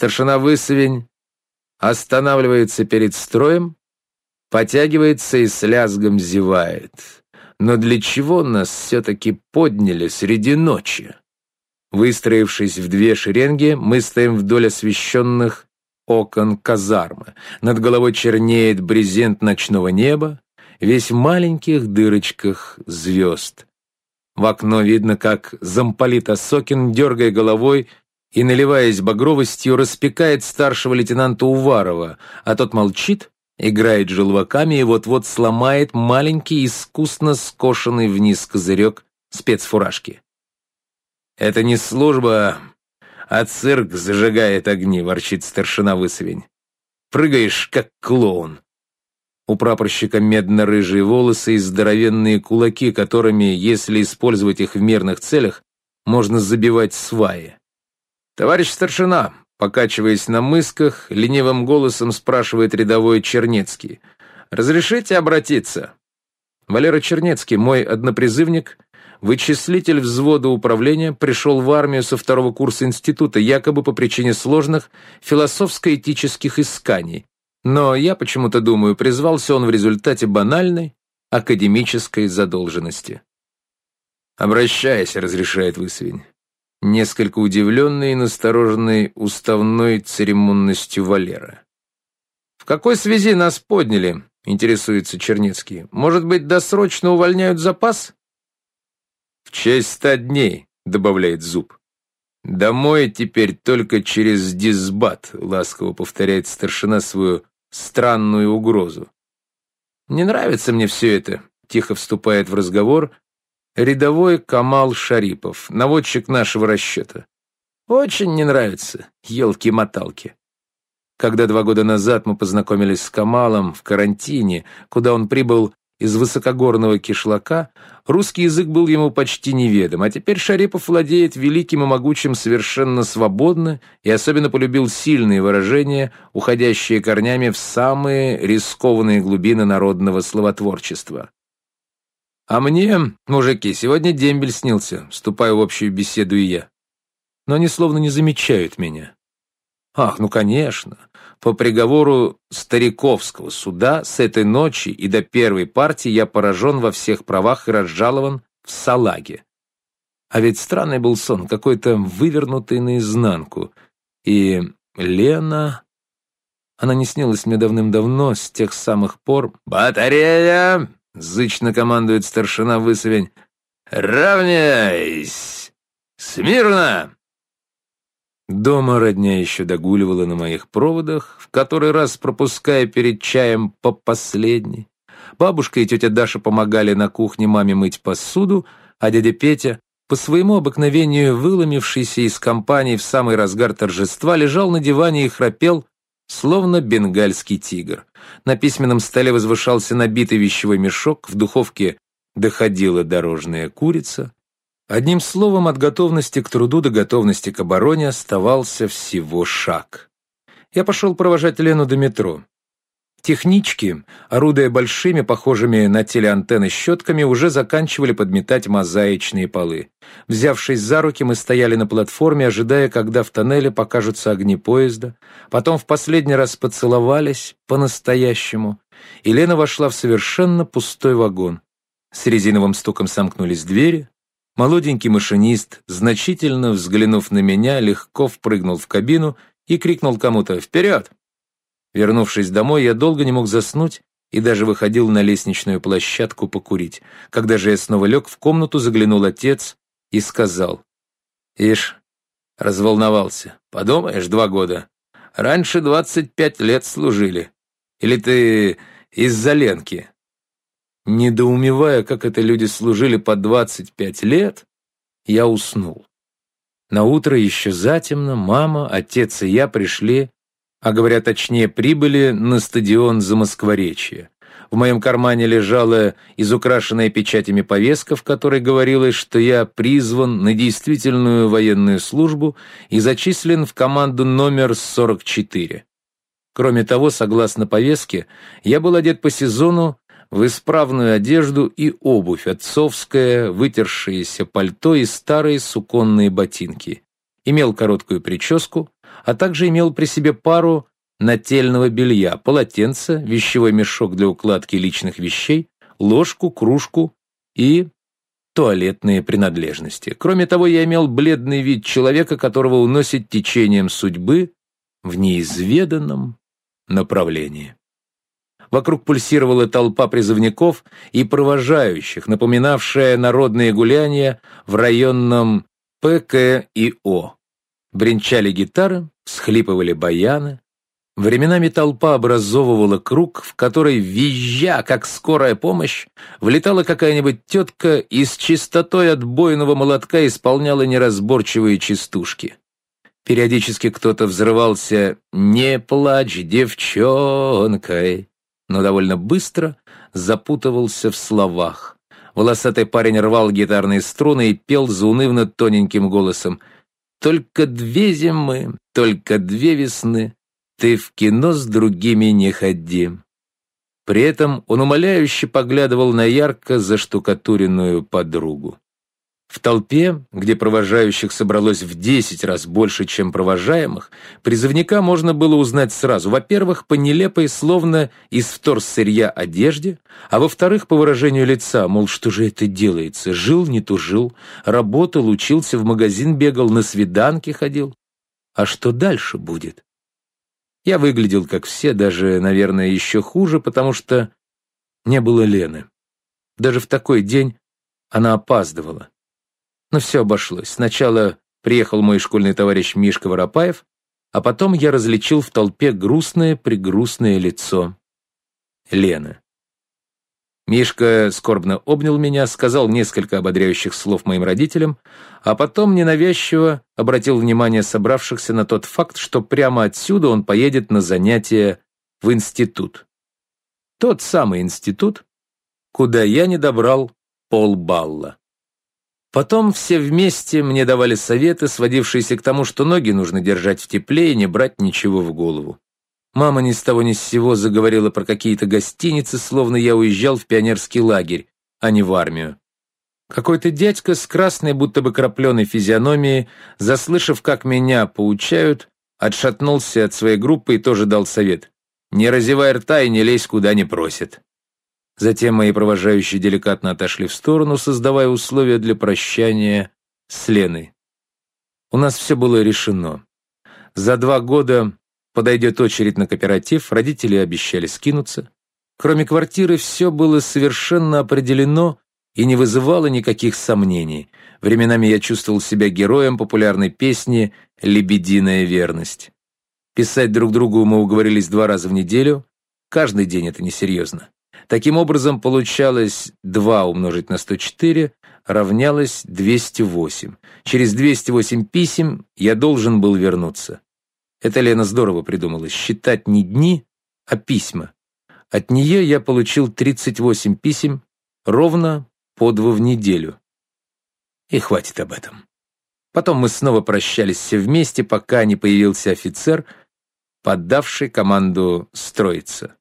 Старшина Высовень останавливается перед строем, потягивается и с лязгом зевает. Но для чего нас все-таки подняли среди ночи? Выстроившись в две шеренги, мы стоим вдоль освещенных окон казармы. Над головой чернеет брезент ночного неба, весь в маленьких дырочках звезд. В окно видно, как замполит Осокин, дергая головой и, наливаясь багровостью, распекает старшего лейтенанта Уварова, а тот молчит, играет желваками и вот-вот сломает маленький, искусно скошенный вниз козырек спецфуражки. «Это не служба, а цирк зажигает огни», — ворчит старшина Высовень. «Прыгаешь, как клоун». У прапорщика медно-рыжие волосы и здоровенные кулаки, которыми, если использовать их в мирных целях, можно забивать сваи. «Товарищ старшина», покачиваясь на мысках, ленивым голосом спрашивает рядовой Чернецкий. «Разрешите обратиться?» Валера Чернецкий, мой однопризывник, вычислитель взвода управления, пришел в армию со второго курса института, якобы по причине сложных философско-этических исканий. Но я почему-то думаю, призвался он в результате банальной академической задолженности. «Обращайся», — разрешает Высвень несколько удивленный и настороженный уставной церемонностью Валера. «В какой связи нас подняли?» — интересуется Чернецкий. «Может быть, досрочно увольняют запас?» «В честь ста дней», — добавляет Зуб. «Домой теперь только через дисбат», — ласково повторяет старшина свою странную угрозу. «Не нравится мне все это», — тихо вступает в разговор Рядовой Камал Шарипов, наводчик нашего расчета. Очень не нравится, елки-моталки. Когда два года назад мы познакомились с Камалом в карантине, куда он прибыл из высокогорного кишлака, русский язык был ему почти неведом, а теперь Шарипов владеет великим и могучим совершенно свободно и особенно полюбил сильные выражения, уходящие корнями в самые рискованные глубины народного словотворчества. А мне, мужики, сегодня дембель снился, вступаю в общую беседу и я. Но они словно не замечают меня. Ах, ну конечно, по приговору Стариковского суда с этой ночи и до первой партии я поражен во всех правах и разжалован в салаге. А ведь странный был сон, какой-то вывернутый наизнанку. И Лена... Она не снилась мне давным-давно, с тех самых пор... «Батарея!» — зычно командует старшина Высовень. «Равняйсь! Смирно!» Дома родня еще догуливала на моих проводах, в который раз пропуская перед чаем по последней. Бабушка и тетя Даша помогали на кухне маме мыть посуду, а дядя Петя, по своему обыкновению выломившийся из компании в самый разгар торжества, лежал на диване и храпел, словно бенгальский тигр. На письменном столе возвышался набитый вещевой мешок, в духовке доходила дорожная курица. Одним словом, от готовности к труду до готовности к обороне оставался всего шаг. Я пошел провожать Лену до метро. Технички, орудуя большими, похожими на телеантенны щетками, уже заканчивали подметать мозаичные полы. Взявшись за руки, мы стояли на платформе, ожидая, когда в тоннеле покажутся огни поезда. Потом в последний раз поцеловались по-настоящему, и Лена вошла в совершенно пустой вагон. С резиновым стуком сомкнулись двери. Молоденький машинист, значительно взглянув на меня, легко впрыгнул в кабину и крикнул кому-то «Вперед!». Вернувшись домой, я долго не мог заснуть и даже выходил на лестничную площадку покурить. Когда же я снова лег в комнату, заглянул отец и сказал. «Ишь, разволновался. Подумаешь, два года. Раньше двадцать пять лет служили. Или ты из-за Ленки?» Недоумевая, как это люди служили по двадцать пять лет, я уснул. На утро еще затемно мама, отец и я пришли а говоря точнее, прибыли на стадион Замоскворечья. В моем кармане лежала изукрашенная печатями повестка, в которой говорилось, что я призван на действительную военную службу и зачислен в команду номер 44. Кроме того, согласно повестке, я был одет по сезону в исправную одежду и обувь, отцовское, вытершееся пальто и старые суконные ботинки. Имел короткую прическу, а также имел при себе пару нательного белья, полотенце, вещевой мешок для укладки личных вещей, ложку, кружку и туалетные принадлежности. Кроме того, я имел бледный вид человека, которого уносит течением судьбы в неизведанном направлении. Вокруг пульсировала толпа призывников и провожающих, напоминавшая народные гуляния в районном ПКИО. Бренчали гитары, схлипывали баяны. Временами толпа образовывала круг, в который, визжа, как скорая помощь, влетала какая-нибудь тетка и с чистотой отбойного молотка исполняла неразборчивые частушки. Периодически кто-то взрывался «Не плачь, девчонкой», но довольно быстро запутывался в словах. Волосатый парень рвал гитарные струны и пел заунывно тоненьким голосом «Только две зимы, только две весны, ты в кино с другими не ходи». При этом он умоляюще поглядывал на ярко заштукатуренную подругу. В толпе, где провожающих собралось в десять раз больше, чем провожаемых, призывника можно было узнать сразу. Во-первых, по нелепой, словно из вторсырья одежде, а во-вторых, по выражению лица, мол, что же это делается? Жил, не тужил, работал, учился, в магазин бегал, на свиданки ходил. А что дальше будет? Я выглядел, как все, даже, наверное, еще хуже, потому что не было Лены. Даже в такой день она опаздывала. Но все обошлось. Сначала приехал мой школьный товарищ Мишка Воропаев, а потом я различил в толпе грустное-прегрустное лицо Лены. Мишка скорбно обнял меня, сказал несколько ободряющих слов моим родителям, а потом ненавязчиво обратил внимание собравшихся на тот факт, что прямо отсюда он поедет на занятия в институт. Тот самый институт, куда я не добрал полбалла. Потом все вместе мне давали советы, сводившиеся к тому, что ноги нужно держать в тепле и не брать ничего в голову. Мама ни с того ни с сего заговорила про какие-то гостиницы, словно я уезжал в пионерский лагерь, а не в армию. Какой-то дядька с красной, будто бы крапленой физиономией, заслышав, как меня поучают, отшатнулся от своей группы и тоже дал совет. «Не разевай рта и не лезь, куда не просят». Затем мои провожающие деликатно отошли в сторону, создавая условия для прощания с Леной. У нас все было решено. За два года подойдет очередь на кооператив, родители обещали скинуться. Кроме квартиры, все было совершенно определено и не вызывало никаких сомнений. Временами я чувствовал себя героем популярной песни «Лебединая верность». Писать друг другу мы уговорились два раза в неделю. Каждый день это несерьезно. Таким образом, получалось 2 умножить на 104 равнялось 208. Через 208 писем я должен был вернуться. Это Лена здорово придумала. Считать не дни, а письма. От нее я получил 38 писем ровно по два в неделю. И хватит об этом. Потом мы снова прощались все вместе, пока не появился офицер, поддавший команду строиться.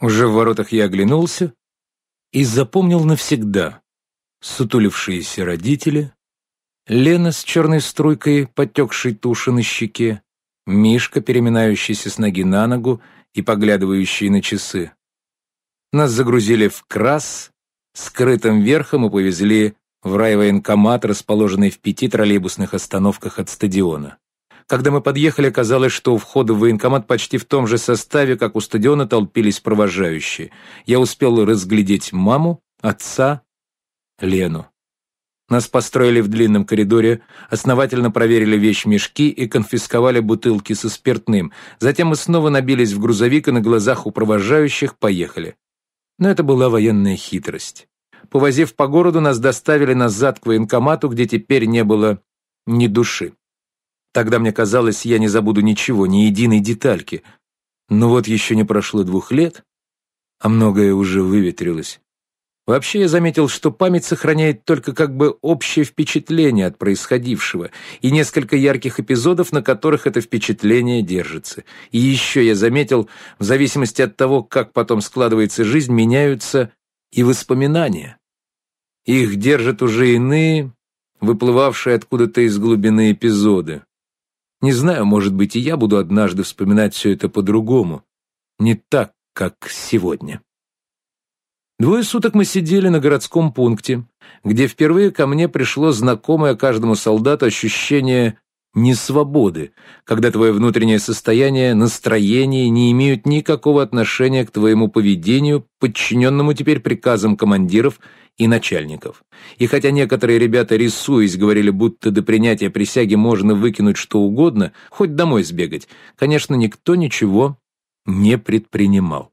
Уже в воротах я оглянулся и запомнил навсегда сутулившиеся родители, Лена с черной струйкой потекшей туши на щеке, Мишка, переминающийся с ноги на ногу и поглядывающий на часы. Нас загрузили в крас, скрытым верхом и повезли в райвоенкомат, расположенный в пяти троллейбусных остановках от стадиона. Когда мы подъехали, казалось, что у входа в военкомат почти в том же составе, как у стадиона, толпились провожающие. Я успел разглядеть маму, отца, Лену. Нас построили в длинном коридоре, основательно проверили вещмешки и конфисковали бутылки со спиртным. Затем мы снова набились в грузовик и на глазах у провожающих поехали. Но это была военная хитрость. Повозив по городу, нас доставили назад к военкомату, где теперь не было ни души. Тогда мне казалось, я не забуду ничего, ни единой детальки. Но вот еще не прошло двух лет, а многое уже выветрилось. Вообще я заметил, что память сохраняет только как бы общее впечатление от происходившего и несколько ярких эпизодов, на которых это впечатление держится. И еще я заметил, в зависимости от того, как потом складывается жизнь, меняются и воспоминания. Их держат уже иные, выплывавшие откуда-то из глубины эпизоды. Не знаю, может быть, и я буду однажды вспоминать все это по-другому. Не так, как сегодня. Двое суток мы сидели на городском пункте, где впервые ко мне пришло знакомое каждому солдату ощущение несвободы, когда твое внутреннее состояние, настроение не имеют никакого отношения к твоему поведению, подчиненному теперь приказам командиров и начальников. И хотя некоторые ребята, рисуясь, говорили, будто до принятия присяги можно выкинуть что угодно, хоть домой сбегать, конечно, никто ничего не предпринимал.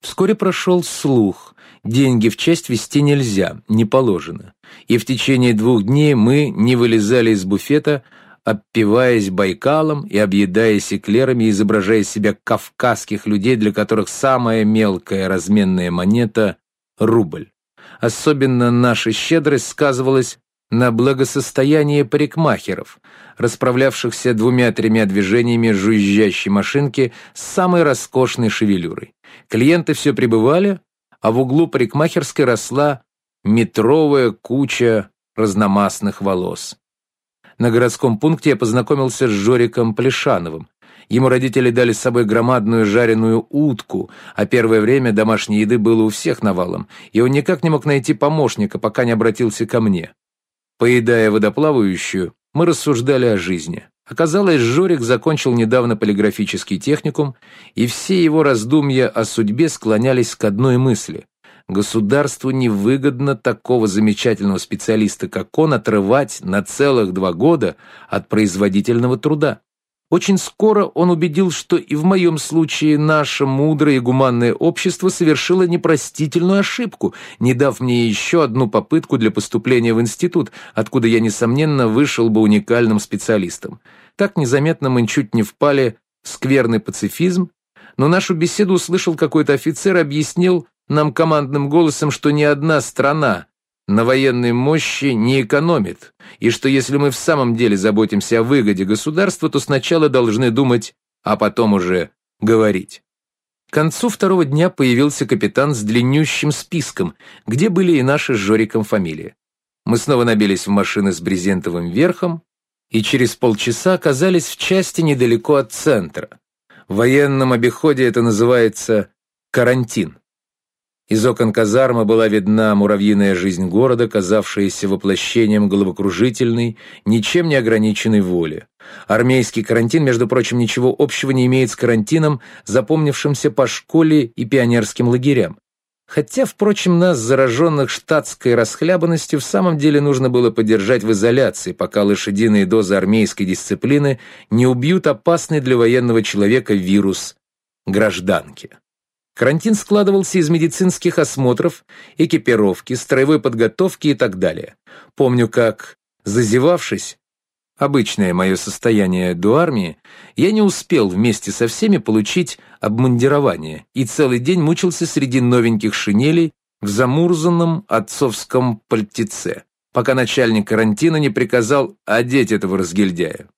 Вскоре прошел слух. Деньги в честь вести нельзя, не положено. И в течение двух дней мы не вылезали из буфета, обпиваясь Байкалом и объедаясь эклерами, изображая себя кавказских людей, для которых самая мелкая разменная монета — рубль. Особенно наша щедрость сказывалась на благосостоянии парикмахеров, расправлявшихся двумя-тремя движениями жужжащей машинки с самой роскошной шевелюрой. Клиенты все прибывали, а в углу парикмахерской росла метровая куча разномастных волос. На городском пункте я познакомился с Жориком Плешановым. Ему родители дали с собой громадную жареную утку, а первое время домашней еды было у всех навалом, и он никак не мог найти помощника, пока не обратился ко мне. Поедая водоплавающую, мы рассуждали о жизни. Оказалось, Жорик закончил недавно полиграфический техникум, и все его раздумья о судьбе склонялись к одной мысли. Государству невыгодно такого замечательного специалиста, как он, отрывать на целых два года от производительного труда. Очень скоро он убедил, что и в моем случае наше мудрое и гуманное общество совершило непростительную ошибку, не дав мне еще одну попытку для поступления в институт, откуда я, несомненно, вышел бы уникальным специалистом. Так незаметно мы чуть не впали в скверный пацифизм, но нашу беседу услышал какой-то офицер объяснил нам командным голосом, что ни одна страна на военной мощи не экономит, и что если мы в самом деле заботимся о выгоде государства, то сначала должны думать, а потом уже говорить. К концу второго дня появился капитан с длиннющим списком, где были и наши с Жориком фамилии. Мы снова набились в машины с брезентовым верхом и через полчаса оказались в части недалеко от центра. В военном обиходе это называется карантин. Из окон казармы была видна муравьиная жизнь города, казавшаяся воплощением головокружительной, ничем не ограниченной воли. Армейский карантин, между прочим, ничего общего не имеет с карантином, запомнившимся по школе и пионерским лагерям. Хотя, впрочем, нас, зараженных штатской расхлябанностью, в самом деле нужно было подержать в изоляции, пока лошадиные дозы армейской дисциплины не убьют опасный для военного человека вирус гражданки. Карантин складывался из медицинских осмотров, экипировки, строевой подготовки и так далее. Помню, как, зазевавшись, обычное мое состояние до армии, я не успел вместе со всеми получить обмундирование и целый день мучился среди новеньких шинелей в замурзанном отцовском пальтеце, пока начальник карантина не приказал одеть этого разгильдяя.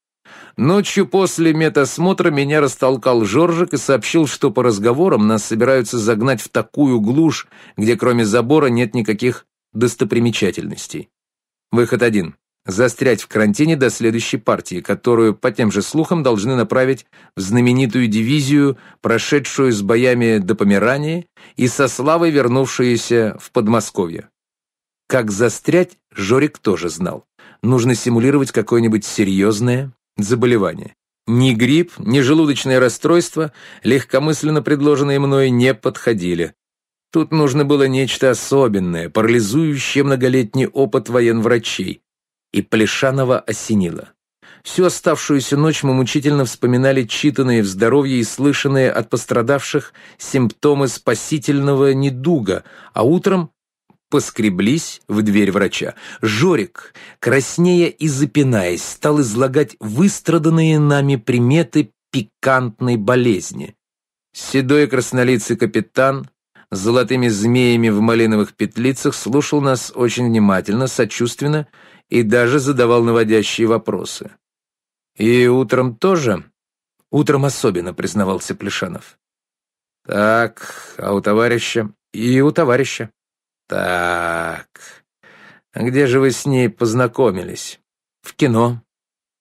Ночью после медосмотра меня растолкал Жоржик и сообщил, что по разговорам нас собираются загнать в такую глушь, где кроме забора нет никаких достопримечательностей. Выход один. Застрять в карантине до следующей партии, которую, по тем же слухам, должны направить в знаменитую дивизию, прошедшую с боями до Померании и со славой вернувшуюся в Подмосковье. Как застрять, Жорик тоже знал. Нужно симулировать какое-нибудь серьезное, заболевания. Ни грипп, ни желудочное расстройство, легкомысленно предложенные мной, не подходили. Тут нужно было нечто особенное, парализующее многолетний опыт военврачей. И Плешанова осенило. Всю оставшуюся ночь мы мучительно вспоминали читанные в здоровье и слышанные от пострадавших симптомы спасительного недуга, а утром поскреблись в дверь врача. Жорик, краснея и запинаясь, стал излагать выстраданные нами приметы пикантной болезни. Седой краснолицый капитан с золотыми змеями в малиновых петлицах слушал нас очень внимательно, сочувственно и даже задавал наводящие вопросы. «И утром тоже?» «Утром особенно», — признавался Плешанов. «Так, а у товарища?» «И у товарища». Так. А где же вы с ней познакомились? В кино.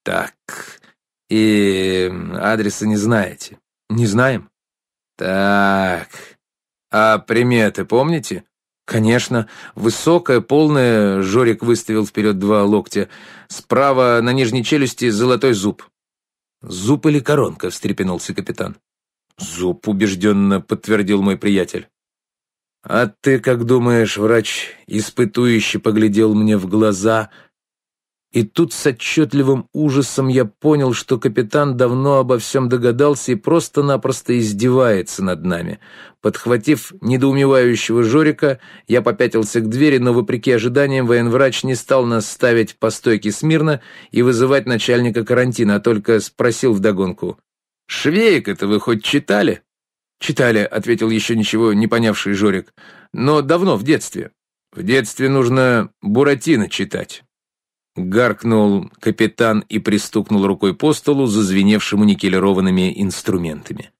Так. И адреса не знаете? Не знаем. Так, а приметы помните? Конечно. Высокая, полная, Жорик выставил вперед два локтя. Справа на нижней челюсти золотой зуб. «Зуб или коронка?» — встрепенулся капитан. «Зуб», — убежденно подтвердил мой приятель. «А ты как думаешь, врач, испытующий поглядел мне в глаза?» И тут с отчетливым ужасом я понял, что капитан давно обо всем догадался и просто-напросто издевается над нами. Подхватив недоумевающего Жорика, я попятился к двери, но, вопреки ожиданиям, военврач не стал нас ставить по стойке смирно и вызывать начальника карантина, а только спросил вдогонку. «Швейк это вы хоть читали?» «Читали», — ответил еще ничего не понявший Жорик. «Но давно, в детстве». «В детстве нужно Буратино читать». Гаркнул капитан и пристукнул рукой по столу, зазвеневшему никелированными инструментами.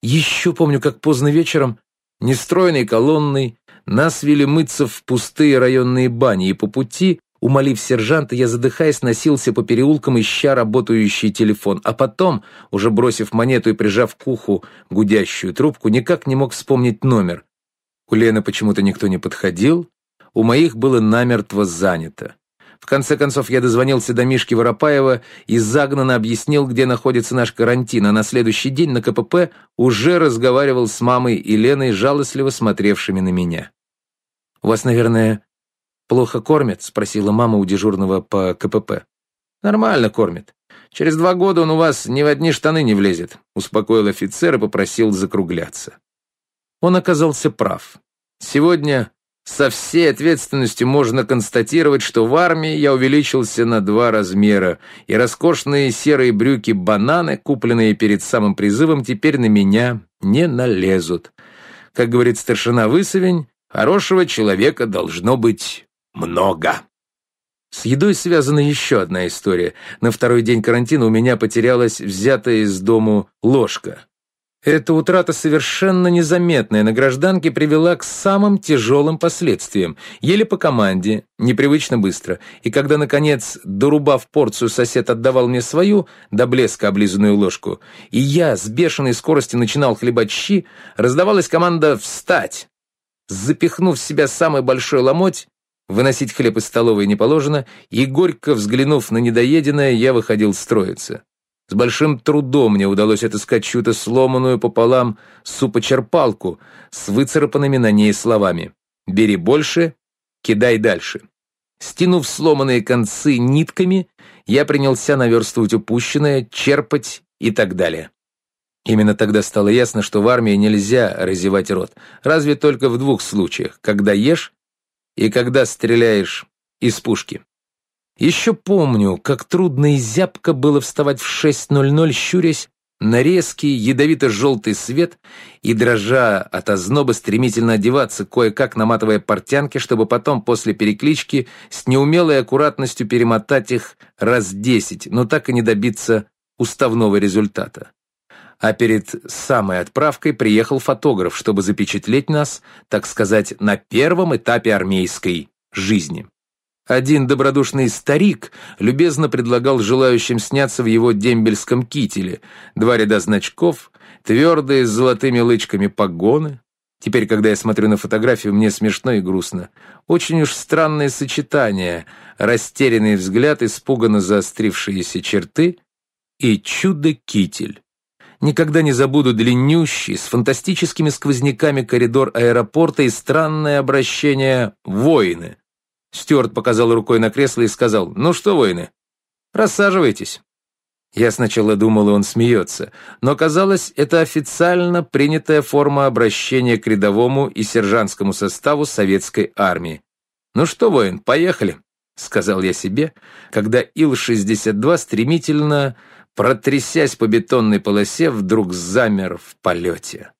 Еще помню, как поздно вечером, нестройной колонной, нас вели мыться в пустые районные бани, и по пути, умолив сержанта, я, задыхаясь, носился по переулкам, ища работающий телефон, а потом, уже бросив монету и прижав к уху гудящую трубку, никак не мог вспомнить номер. У Лены почему-то никто не подходил, у моих было намертво занято. В конце концов, я дозвонился до Мишки Воропаева и загнанно объяснил, где находится наш карантин, а на следующий день на КПП уже разговаривал с мамой и Леной, жалостливо смотревшими на меня. «У вас, наверное, плохо кормят?» — спросила мама у дежурного по КПП. «Нормально кормит. Через два года он у вас ни в одни штаны не влезет», — успокоил офицер и попросил закругляться. Он оказался прав. Сегодня со всей ответственностью можно констатировать, что в армии я увеличился на два размера, и роскошные серые брюки-бананы, купленные перед самым призывом, теперь на меня не налезут. Как говорит старшина Высовень, хорошего человека должно быть много. С едой связана еще одна история. На второй день карантина у меня потерялась взятая из дому ложка. Эта утрата, совершенно незаметная на гражданке, привела к самым тяжелым последствиям. Еле по команде, непривычно быстро. И когда, наконец, дорубав порцию, сосед отдавал мне свою, до блеска облизанную ложку, и я с бешеной скоростью начинал хлебать щи, раздавалась команда «Встать!». Запихнув в себя самый большой ломоть, выносить хлеб из столовой не положено, и, горько взглянув на недоеденное, я выходил строиться. С большим трудом мне удалось отыскать чью-то сломанную пополам супочерпалку с выцарапанными на ней словами «Бери больше, кидай дальше». Стянув сломанные концы нитками, я принялся наверстывать упущенное, черпать и так далее. Именно тогда стало ясно, что в армии нельзя разевать рот, разве только в двух случаях, когда ешь и когда стреляешь из пушки. Еще помню, как трудно и зябко было вставать в 6.00, щурясь на резкий ядовито-желтый свет и, дрожа от озноба, стремительно одеваться, кое-как наматывая портянки, чтобы потом после переклички с неумелой аккуратностью перемотать их раз десять, но так и не добиться уставного результата. А перед самой отправкой приехал фотограф, чтобы запечатлеть нас, так сказать, на первом этапе армейской жизни. Один добродушный старик любезно предлагал желающим сняться в его дембельском кителе. Два ряда значков, твердые с золотыми лычками погоны. Теперь, когда я смотрю на фотографию, мне смешно и грустно. Очень уж странное сочетание. Растерянный взгляд, испуганно заострившиеся черты и чудо-китель. Никогда не забуду длиннющий, с фантастическими сквозняками коридор аэропорта и странное обращение «воины». Стюарт показал рукой на кресло и сказал, «Ну что, воины, рассаживайтесь». Я сначала думал, он смеется, но казалось, это официально принятая форма обращения к рядовому и сержантскому составу советской армии. «Ну что, воин, поехали», — сказал я себе, когда Ил-62 стремительно, протрясясь по бетонной полосе, вдруг замер в полете.